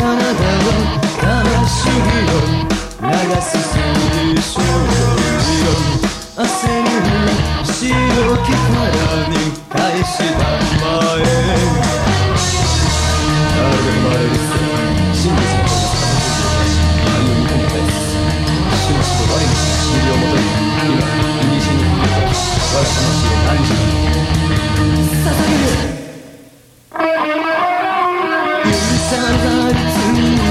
を悲しみを流す水晶色汗に白き殻に返したまえ誰まれる真実の声が歩みたむですしもしと我に尻をもとに今虹に触れた我魂を感じる捧げる I'm not too.